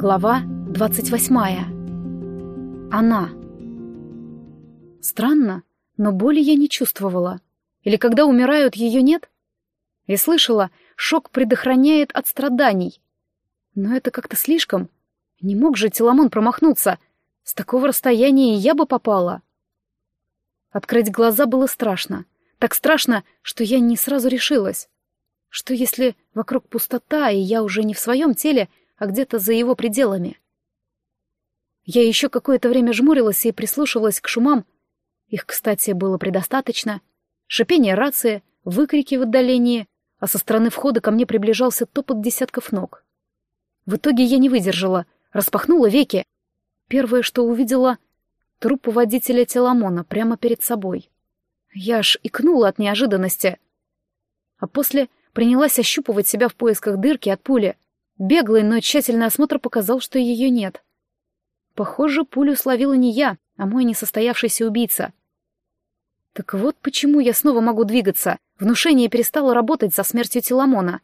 Глава 28. Она. Странно, но боли я не чувствовала. Или когда умирают, ее нет? Я слышала, шок предохраняет от страданий. Но это как-то слишком. Не мог же Теламон промахнуться. С такого расстояния я бы попала. Открыть глаза было страшно. Так страшно, что я не сразу решилась. Что если вокруг пустота, и я уже не в своем теле, а где-то за его пределами? Я еще какое-то время жмурилась и прислушивалась к шумам. Их, кстати, было предостаточно. Шипение рации, выкрики в отдалении, а со стороны входа ко мне приближался топот десятков ног. В итоге я не выдержала, распахнула веки. Первое, что увидела — труп водителя Теламона прямо перед собой. Я аж икнула от неожиданности. А после принялась ощупывать себя в поисках дырки от пули. Беглый, но тщательный осмотр показал, что ее нет. Похоже, пулю словила не я, а мой несостоявшийся убийца. Так вот почему я снова могу двигаться. Внушение перестало работать со смертью Теламона.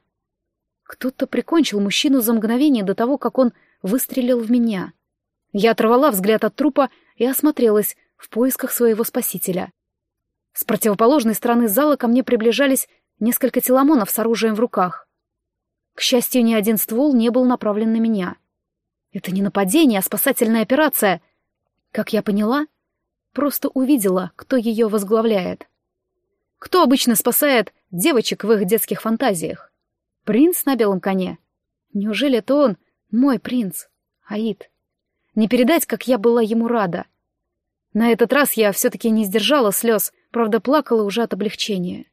Кто-то прикончил мужчину за мгновение до того, как он выстрелил в меня. Я оторвала взгляд от трупа и осмотрелась в поисках своего спасителя. С противоположной стороны зала ко мне приближались несколько теломонов с оружием в руках. К счастью, ни один ствол не был направлен на меня. Это не нападение, а спасательная операция. Как я поняла, просто увидела, кто ее возглавляет. Кто обычно спасает девочек в их детских фантазиях? Принц на белом коне? Неужели это он, мой принц, Аид? Не передать, как я была ему рада. На этот раз я все-таки не сдержала слез, правда, плакала уже от облегчения.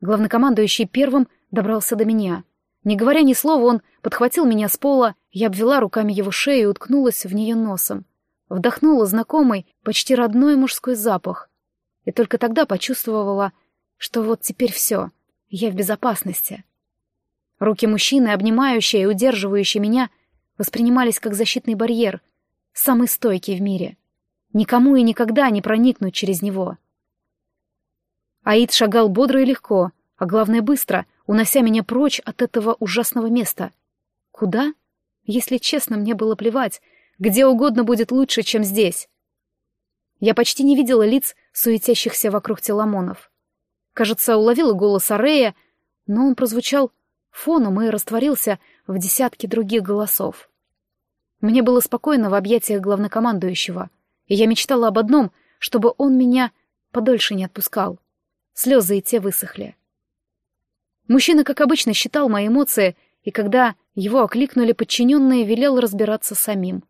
Главнокомандующий первым добрался до меня. Не говоря ни слова, он подхватил меня с пола, я обвела руками его шею и уткнулась в нее носом. Вдохнула знакомый, почти родной мужской запах. И только тогда почувствовала, что вот теперь все, я в безопасности. Руки мужчины, обнимающие и удерживающие меня, воспринимались как защитный барьер, самый стойкий в мире. Никому и никогда не проникнуть через него. Аид шагал бодро и легко, а главное быстро, унося меня прочь от этого ужасного места. Куда? Если честно, мне было плевать. Где угодно будет лучше, чем здесь. Я почти не видела лиц, суетящихся вокруг теламонов. Кажется, уловила голос Арея, но он прозвучал фоном и растворился в десятке других голосов. Мне было спокойно в объятиях главнокомандующего, и я мечтала об одном, чтобы он меня подольше не отпускал. Слезы и те высохли. Мужчина, как обычно, считал мои эмоции, и когда его окликнули подчиненные, велел разбираться самим.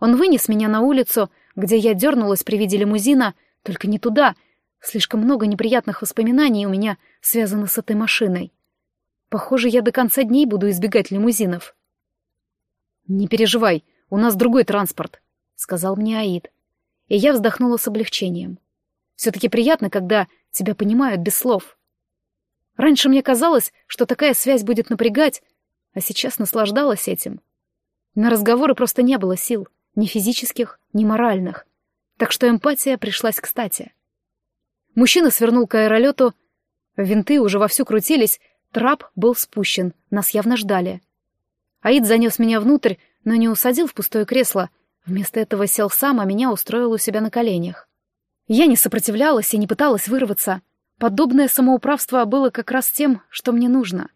Он вынес меня на улицу, где я дернулась при виде лимузина, только не туда. Слишком много неприятных воспоминаний у меня связано с этой машиной. Похоже, я до конца дней буду избегать лимузинов. «Не переживай, у нас другой транспорт», — сказал мне Аид. И я вздохнула с облегчением. Все-таки приятно, когда тебя понимают без слов. Раньше мне казалось, что такая связь будет напрягать, а сейчас наслаждалась этим. На разговоры просто не было сил, ни физических, ни моральных, так что эмпатия пришлась кстати. Мужчина свернул к аэролету, винты уже вовсю крутились, трап был спущен, нас явно ждали. Аид занес меня внутрь, но не усадил в пустое кресло, вместо этого сел сам, а меня устроил у себя на коленях. Я не сопротивлялась и не пыталась вырваться. Подобное самоуправство было как раз тем, что мне нужно.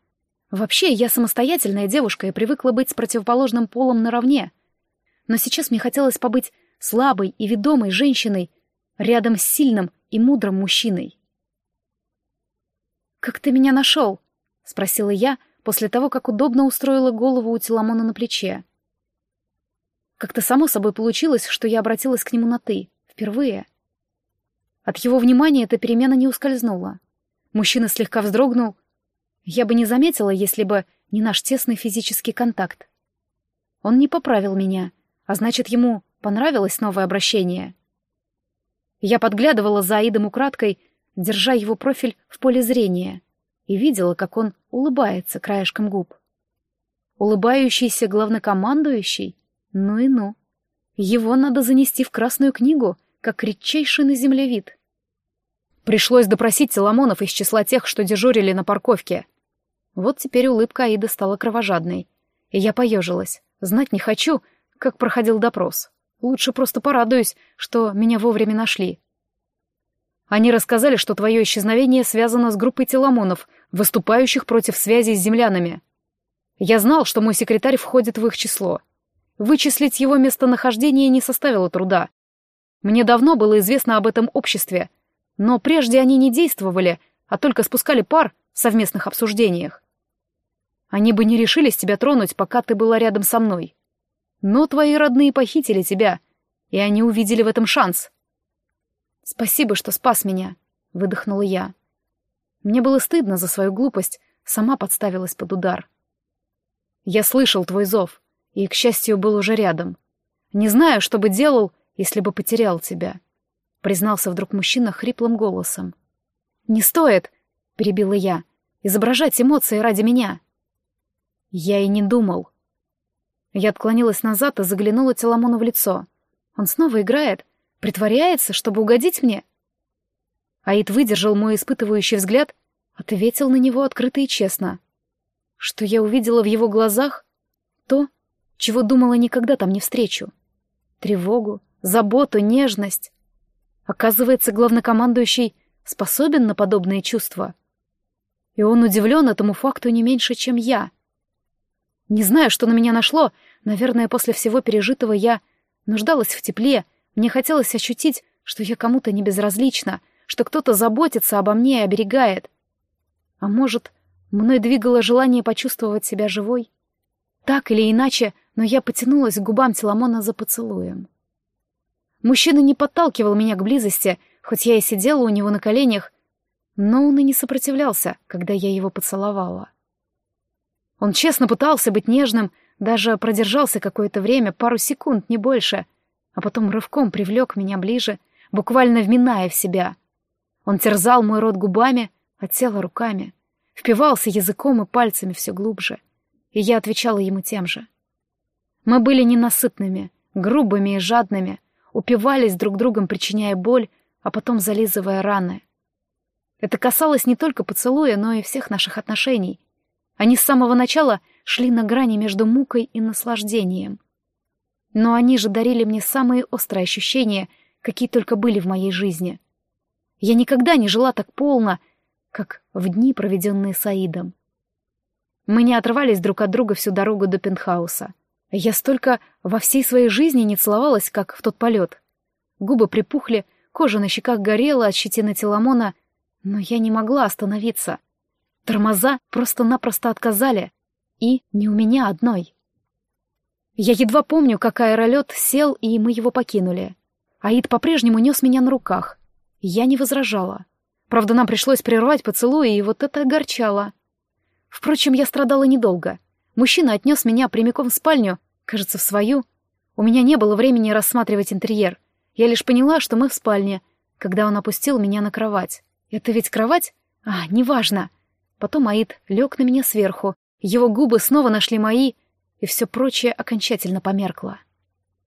Вообще, я самостоятельная девушка и привыкла быть с противоположным полом наравне. Но сейчас мне хотелось побыть слабой и ведомой женщиной рядом с сильным и мудрым мужчиной. «Как ты меня нашел?» — спросила я после того, как удобно устроила голову у Теламона на плече. Как-то само собой получилось, что я обратилась к нему на «ты», впервые — от его внимания эта перемена не ускользнула. Мужчина слегка вздрогнул. Я бы не заметила, если бы не наш тесный физический контакт. Он не поправил меня, а значит, ему понравилось новое обращение. Я подглядывала за Аидом украдкой, держа его профиль в поле зрения, и видела, как он улыбается краешком губ. Улыбающийся главнокомандующий? Ну и ну. Его надо занести в Красную книгу — как редчайший на земле вид. Пришлось допросить Соломонов из числа тех, что дежурили на парковке. Вот теперь улыбка Аида стала кровожадной, и я поежилась, Знать не хочу, как проходил допрос. Лучше просто порадуюсь, что меня вовремя нашли. Они рассказали, что твое исчезновение связано с группой теламонов, выступающих против связи с землянами. Я знал, что мой секретарь входит в их число. Вычислить его местонахождение не составило труда. Мне давно было известно об этом обществе, но прежде они не действовали, а только спускали пар в совместных обсуждениях. Они бы не решились тебя тронуть, пока ты была рядом со мной. Но твои родные похитили тебя, и они увидели в этом шанс. «Спасибо, что спас меня», — выдохнула я. Мне было стыдно за свою глупость, сама подставилась под удар. «Я слышал твой зов, и, к счастью, был уже рядом. Не знаю, что бы делал, если бы потерял тебя», — признался вдруг мужчина хриплым голосом. «Не стоит», — перебила я, — «изображать эмоции ради меня». Я и не думал. Я отклонилась назад и заглянула Теламону в лицо. Он снова играет, Притворяется, чтобы угодить мне? Аид выдержал мой испытывающий взгляд, ответил на него открыто и честно. Что я увидела в его глазах? То, чего думала никогда там не встречу. Тревогу, заботу, нежность. Оказывается, главнокомандующий способен на подобные чувства. И он удивлен этому факту не меньше, чем я. Не знаю, что на меня нашло, наверное, после всего пережитого я нуждалась в тепле, мне хотелось ощутить, что я кому-то не безразлична, что кто-то заботится обо мне и оберегает. А может, мной двигало желание почувствовать себя живой? Так или иначе, но я потянулась к губам Теламона за поцелуем. Мужчина не подталкивал меня к близости, хоть я и сидела у него на коленях, но он и не сопротивлялся, когда я его поцеловала. Он честно пытался быть нежным, даже продержался какое-то время, пару секунд, не больше, а потом рывком привлек меня ближе, буквально вминая в себя. Он терзал мой рот губами, а тело руками, впивался языком и пальцами все глубже, и я отвечала ему тем же. Мы были ненасытными, грубыми и жадными, упивались друг другом, причиняя боль, а потом зализывая раны. Это касалось не только поцелуя, но и всех наших отношений. Они с самого начала шли на грани между мукой и наслаждением — но они же дарили мне самые острые ощущения, какие только были в моей жизни. Я никогда не жила так полно, как в дни, проведенные с Аидом. Мы не отрывались друг от друга всю дорогу до пентхауса. Я столько во всей своей жизни не целовалась, как в тот полет. Губы припухли, кожа на щеках горела от щетины Теламона, но я не могла остановиться. Тормоза просто-напросто отказали. И не у меня одной. Я едва помню, как аэролет сел, и мы его покинули. Аид по-прежнему нес меня на руках. Я не возражала. Правда, нам пришлось прервать поцелуи, и вот это огорчало. Впрочем, я страдала недолго. Мужчина отнес меня прямиком в спальню, кажется, в свою. У меня не было времени рассматривать интерьер. Я лишь поняла, что мы в спальне, когда он опустил меня на кровать. Это ведь кровать? А, неважно. Потом Аид лег на меня сверху. Его губы снова нашли мои, и все прочее окончательно померкло.